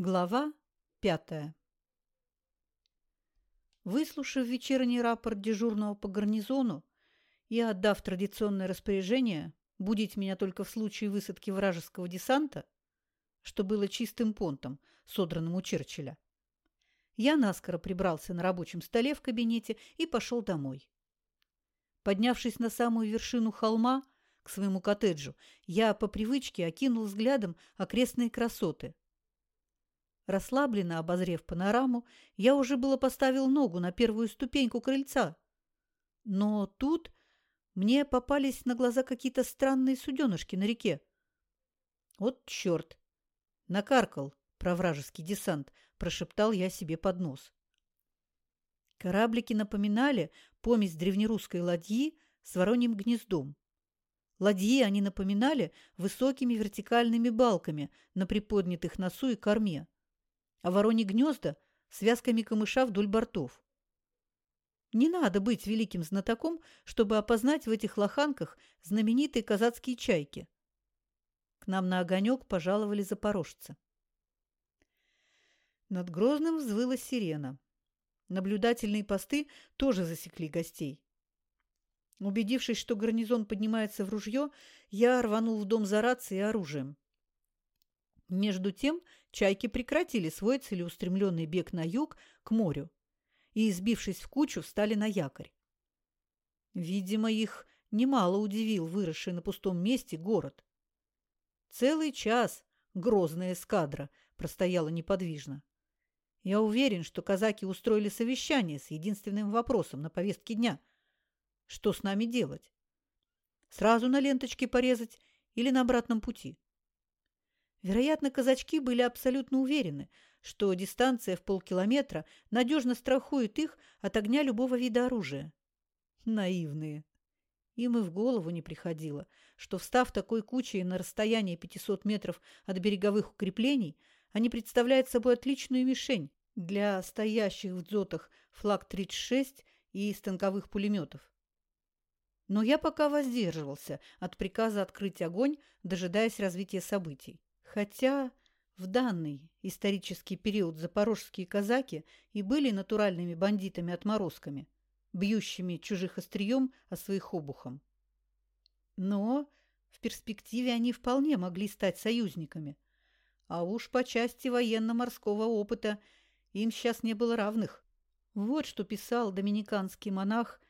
Глава пятая Выслушав вечерний рапорт дежурного по гарнизону и отдав традиционное распоряжение будить меня только в случае высадки вражеского десанта, что было чистым понтом, содранным у Черчилля, я наскоро прибрался на рабочем столе в кабинете и пошел домой. Поднявшись на самую вершину холма, к своему коттеджу, я по привычке окинул взглядом окрестные красоты – Расслабленно обозрев панораму, я уже было поставил ногу на первую ступеньку крыльца. Но тут мне попались на глаза какие-то странные суденышки на реке. Вот черт! Накаркал про вражеский десант, прошептал я себе под нос. Кораблики напоминали помесь древнерусской ладьи с вороньим гнездом. Ладьи они напоминали высокими вертикальными балками на приподнятых носу и корме а вороньи гнезда – связками камыша вдоль бортов. Не надо быть великим знатоком, чтобы опознать в этих лоханках знаменитые казацкие чайки. К нам на огонек пожаловали запорожцы. Над Грозным взвыла сирена. Наблюдательные посты тоже засекли гостей. Убедившись, что гарнизон поднимается в ружье, я рванул в дом за рацией и оружием. Между тем чайки прекратили свой целеустремленный бег на юг к морю и, избившись в кучу, встали на якорь. Видимо, их немало удивил выросший на пустом месте город. Целый час грозная эскадра простояла неподвижно. Я уверен, что казаки устроили совещание с единственным вопросом на повестке дня. Что с нами делать? Сразу на ленточке порезать или на обратном пути? Вероятно, казачки были абсолютно уверены, что дистанция в полкилометра надежно страхует их от огня любого вида оружия. Наивные. Им и в голову не приходило, что, встав такой кучей на расстоянии 500 метров от береговых укреплений, они представляют собой отличную мишень для стоящих в дзотах флаг-36 и станковых пулеметов. Но я пока воздерживался от приказа открыть огонь, дожидаясь развития событий. Хотя в данный исторический период запорожские казаки и были натуральными бандитами-отморозками, бьющими чужих острием, а своих обухом. Но в перспективе они вполне могли стать союзниками, а уж по части военно-морского опыта им сейчас не было равных. Вот что писал доминиканский монах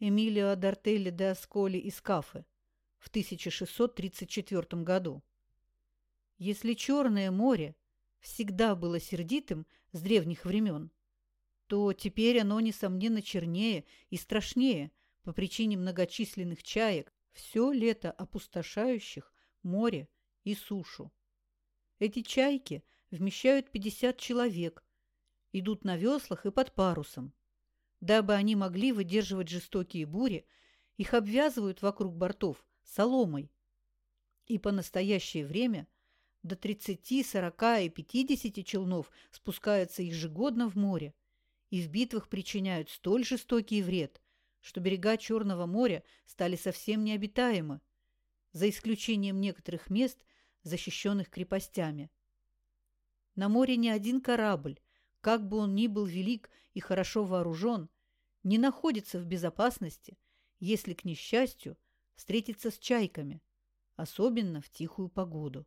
Эмилио Дартелли де Асколи из Кафе в 1634 году. Если Черное море всегда было сердитым с древних времен, то теперь оно, несомненно, чернее и страшнее по причине многочисленных чаек, все лето опустошающих море и сушу. Эти чайки вмещают 50 человек, идут на веслах и под парусом. Дабы они могли выдерживать жестокие бури, их обвязывают вокруг бортов соломой. И по настоящее время – до 30, 40 и 50 челнов спускаются ежегодно в море и в битвах причиняют столь жестокий вред, что берега Черного моря стали совсем необитаемы, за исключением некоторых мест, защищенных крепостями. На море ни один корабль, как бы он ни был велик и хорошо вооружен, не находится в безопасности, если, к несчастью, встретиться с чайками, особенно в тихую погоду.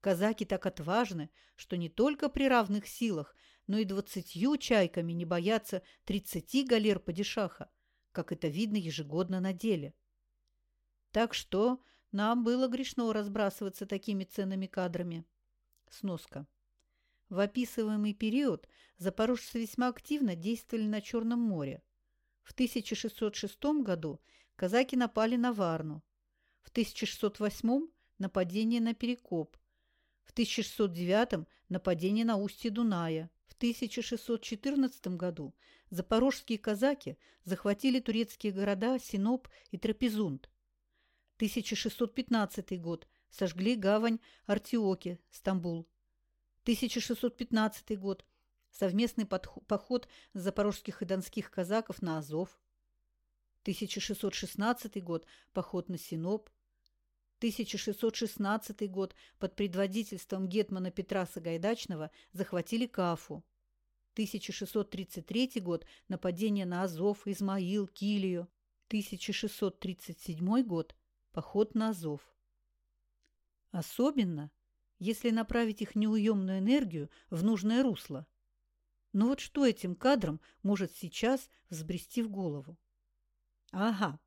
Казаки так отважны, что не только при равных силах, но и двадцатью чайками не боятся тридцати галер падишаха, как это видно ежегодно на деле. Так что нам было грешно разбрасываться такими ценными кадрами. Сноска. В описываемый период запорожцы весьма активно действовали на Черном море. В 1606 году казаки напали на Варну. В 1608 – нападение на Перекоп, в 1609 нападение на устье Дуная. В 1614 году запорожские казаки захватили турецкие города Синоп и Трапезунд. 1615 год сожгли гавань Артиоки, Стамбул. 1615 год совместный поход запорожских и донских казаков на Азов. 1616 год поход на Синоп. 1616 год под предводительством гетмана Петра Сагайдачного захватили Кафу. 1633 год – нападение на Азов, Измаил, Килию. 1637 год – поход на Азов. Особенно, если направить их неуемную энергию в нужное русло. Но вот что этим кадрам может сейчас взбрести в голову? Ага,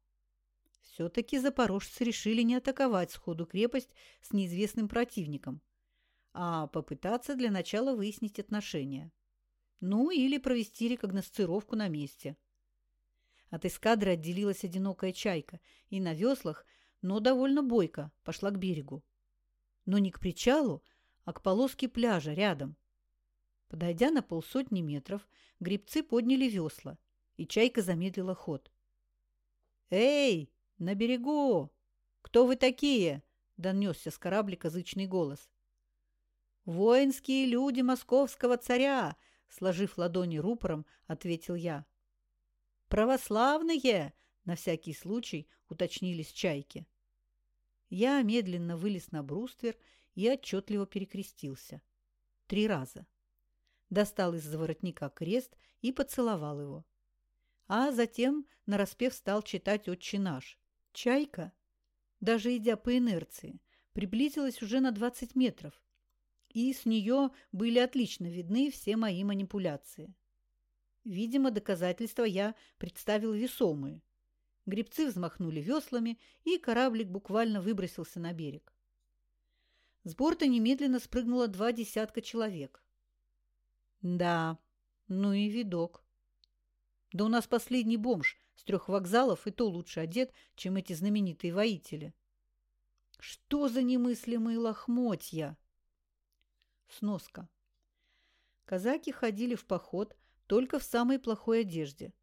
все-таки запорожцы решили не атаковать сходу крепость с неизвестным противником, а попытаться для начала выяснить отношения. Ну, или провести рекогносцировку на месте. От эскадры отделилась одинокая чайка и на веслах, но довольно бойко, пошла к берегу. Но не к причалу, а к полоске пляжа рядом. Подойдя на полсотни метров, грибцы подняли весла, и чайка замедлила ход. «Эй, на берегу! Кто вы такие?» – донесся с кораблика зычный голос. «Воинские люди московского царя!» сложив ладони рупором, ответил я. «Православные!» – на всякий случай уточнились чайки. Я медленно вылез на бруствер и отчетливо перекрестился. Три раза. Достал из заворотника крест и поцеловал его. А затем нараспев стал читать «Отче наш». Чайка, даже идя по инерции, приблизилась уже на 20 метров и с нее были отлично видны все мои манипуляции. Видимо, доказательства я представил весомые. Гребцы взмахнули веслами, и кораблик буквально выбросился на берег. С борта немедленно спрыгнуло два десятка человек. Да, ну и видок. Да у нас последний бомж с трех вокзалов и то лучше одет, чем эти знаменитые воители. Что за немыслимые лохмотья! Сноска. Казаки ходили в поход только в самой плохой одежде,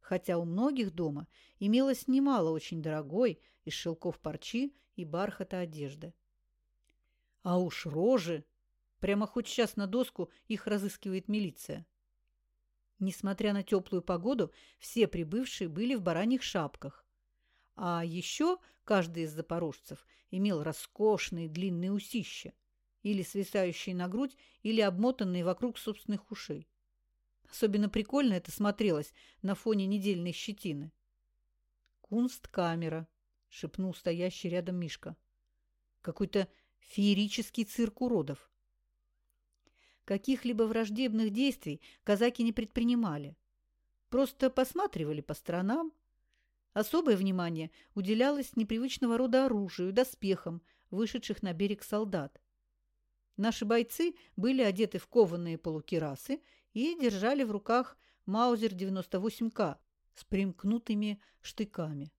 хотя у многих дома имелось немало очень дорогой из шелков парчи и бархата одежды. А уж рожи! Прямо хоть сейчас на доску их разыскивает милиция. Несмотря на теплую погоду, все прибывшие были в бараньих шапках. А еще каждый из запорожцев имел роскошные длинные усища или свисающие на грудь, или обмотанные вокруг собственных ушей. Особенно прикольно это смотрелось на фоне недельной щетины. «Кунсткамера», — шепнул стоящий рядом Мишка. «Какой-то феерический цирк уродов». Каких-либо враждебных действий казаки не предпринимали. Просто посматривали по сторонам. Особое внимание уделялось непривычного рода оружию, доспехам, вышедших на берег солдат. Наши бойцы были одеты в кованые полукирасы и держали в руках Маузер-98К с примкнутыми штыками.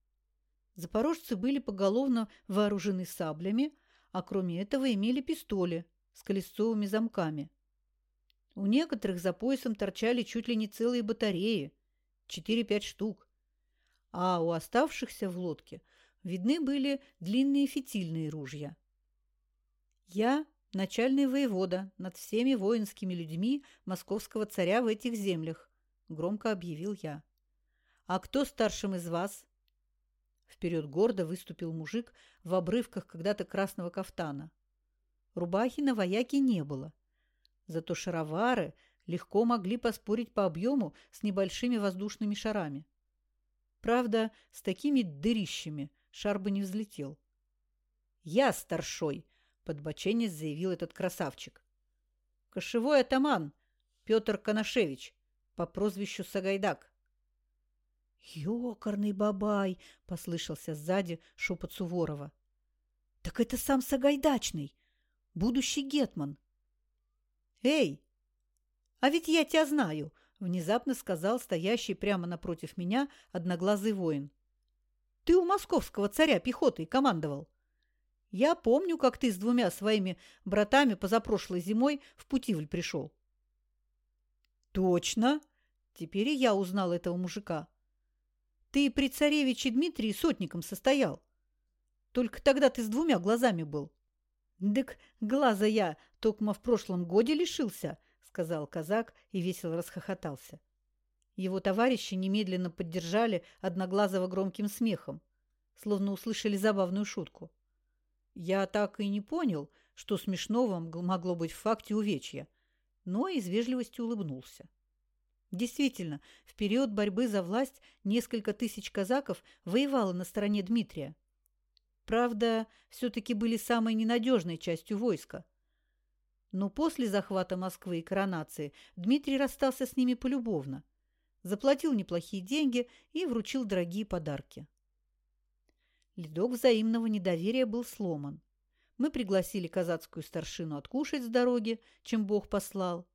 Запорожцы были поголовно вооружены саблями, а кроме этого имели пистоли с колесцовыми замками. У некоторых за поясом торчали чуть ли не целые батареи, 4-5 штук, а у оставшихся в лодке видны были длинные фитильные ружья. Я начальный воевода над всеми воинскими людьми московского царя в этих землях», – громко объявил я. «А кто старшим из вас?» Вперед гордо выступил мужик в обрывках когда-то красного кафтана. Рубахи на вояке не было. Зато шаровары легко могли поспорить по объему с небольшими воздушными шарами. Правда, с такими дырищами шар бы не взлетел. «Я старшой!» подбоченец заявил этот красавчик. Кошевой атаман Петр Коношевич по прозвищу Сагайдак. «Ёкарный бабай!» – послышался сзади шепот Суворова. «Так это сам Сагайдачный, будущий гетман!» «Эй, а ведь я тебя знаю!» – внезапно сказал стоящий прямо напротив меня одноглазый воин. «Ты у московского царя пехотой командовал!» Я помню, как ты с двумя своими братами позапрошлой зимой в Путивль пришел. Точно. Теперь и я узнал этого мужика. Ты при царевиче Дмитрии сотником состоял. Только тогда ты с двумя глазами был. Дык глаза я токмо в прошлом годе лишился, сказал казак и весело расхохотался. Его товарищи немедленно поддержали Одноглазого громким смехом, словно услышали забавную шутку. Я так и не понял, что смешного могло быть в факте увечья, но из вежливости улыбнулся. Действительно, в период борьбы за власть несколько тысяч казаков воевало на стороне Дмитрия. Правда, все-таки были самой ненадежной частью войска. Но после захвата Москвы и коронации Дмитрий расстался с ними полюбовно, заплатил неплохие деньги и вручил дорогие подарки. Ледок взаимного недоверия был сломан. Мы пригласили казацкую старшину откушать с дороги, чем Бог послал.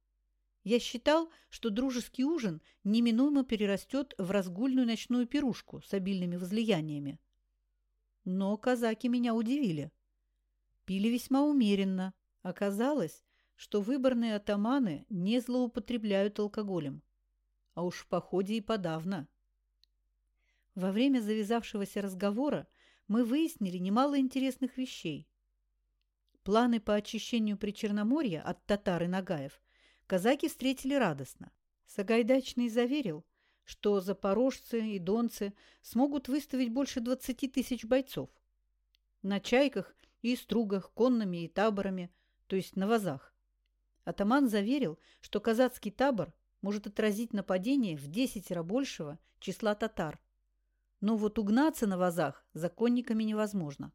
Я считал, что дружеский ужин неминуемо перерастет в разгульную ночную пирушку с обильными возлияниями. Но казаки меня удивили. Пили весьма умеренно. Оказалось, что выборные атаманы не злоупотребляют алкоголем. А уж в походе и подавно. Во время завязавшегося разговора мы выяснили немало интересных вещей. Планы по очищению Причерноморья от татар и нагаев казаки встретили радостно. Сагайдачный заверил, что запорожцы и донцы смогут выставить больше 20 тысяч бойцов. На чайках и стругах, конными и таборами, то есть на вазах. Атаман заверил, что казацкий табор может отразить нападение в десятеро большего числа татар. Но вот угнаться на вазах законниками невозможно.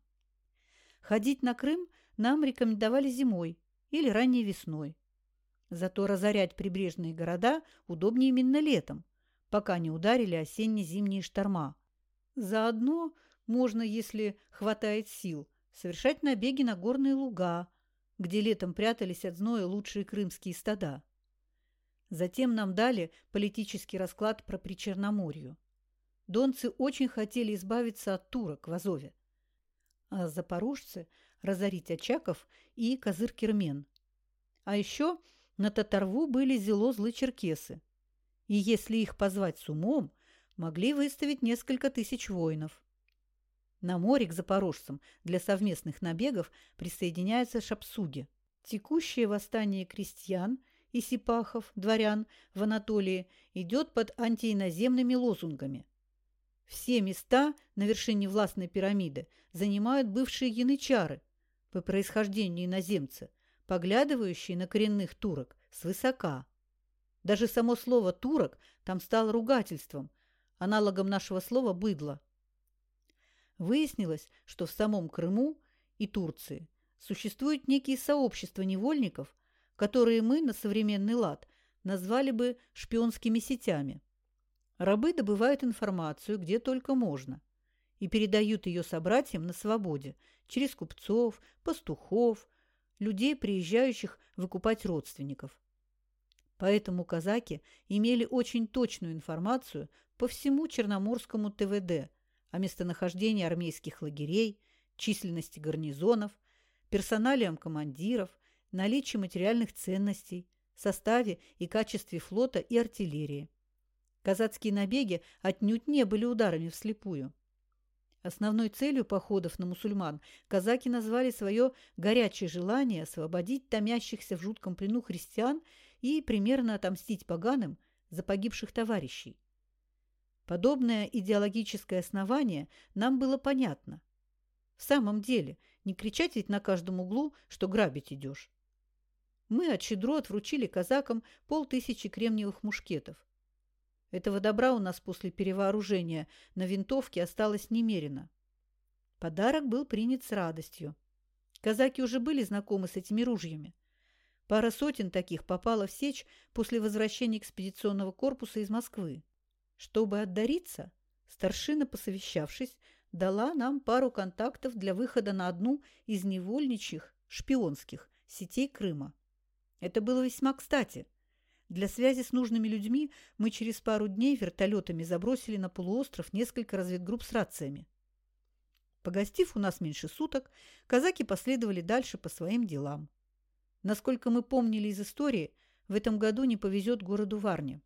Ходить на Крым нам рекомендовали зимой или ранней весной. Зато разорять прибрежные города удобнее именно летом, пока не ударили осенне-зимние шторма. Заодно можно, если хватает сил, совершать набеги на горные луга, где летом прятались от зноя лучшие крымские стада. Затем нам дали политический расклад про Причерноморью. Донцы очень хотели избавиться от турок в Азове, а запорожцы – разорить очаков и козыр-кермен. А еще на Татарву были зело-злы черкесы, и если их позвать с умом, могли выставить несколько тысяч воинов. На море к запорожцам для совместных набегов присоединяются шапсуги. Текущее восстание крестьян и сипахов, дворян в Анатолии идет под антииноземными лозунгами. Все места на вершине властной пирамиды занимают бывшие янычары, по происхождению иноземцы, поглядывающие на коренных турок свысока. Даже само слово «турок» там стало ругательством, аналогом нашего слова «быдло». Выяснилось, что в самом Крыму и Турции существуют некие сообщества невольников, которые мы на современный лад назвали бы шпионскими сетями. Рабы добывают информацию где только можно и передают ее собратьям на свободе через купцов, пастухов, людей, приезжающих выкупать родственников. Поэтому казаки имели очень точную информацию по всему Черноморскому ТВД о местонахождении армейских лагерей, численности гарнизонов, персоналиям командиров, наличии материальных ценностей, составе и качестве флота и артиллерии. Казацкие набеги отнюдь не были ударами вслепую. Основной целью походов на мусульман казаки назвали свое горячее желание освободить томящихся в жутком плену христиан и примерно отомстить поганым за погибших товарищей. Подобное идеологическое основание нам было понятно. В самом деле, не кричать ведь на каждом углу, что грабить идешь. Мы от щедрот вручили казакам полтысячи кремниевых мушкетов. Этого добра у нас после перевооружения на винтовке осталось немерено. Подарок был принят с радостью. Казаки уже были знакомы с этими ружьями. Пара сотен таких попала в сечь после возвращения экспедиционного корпуса из Москвы. Чтобы отдариться, старшина, посовещавшись, дала нам пару контактов для выхода на одну из невольничьих, шпионских сетей Крыма. Это было весьма кстати. Для связи с нужными людьми мы через пару дней вертолетами забросили на полуостров несколько разведгрупп с рациями. Погостив у нас меньше суток, казаки последовали дальше по своим делам. Насколько мы помнили из истории, в этом году не повезет городу Варне.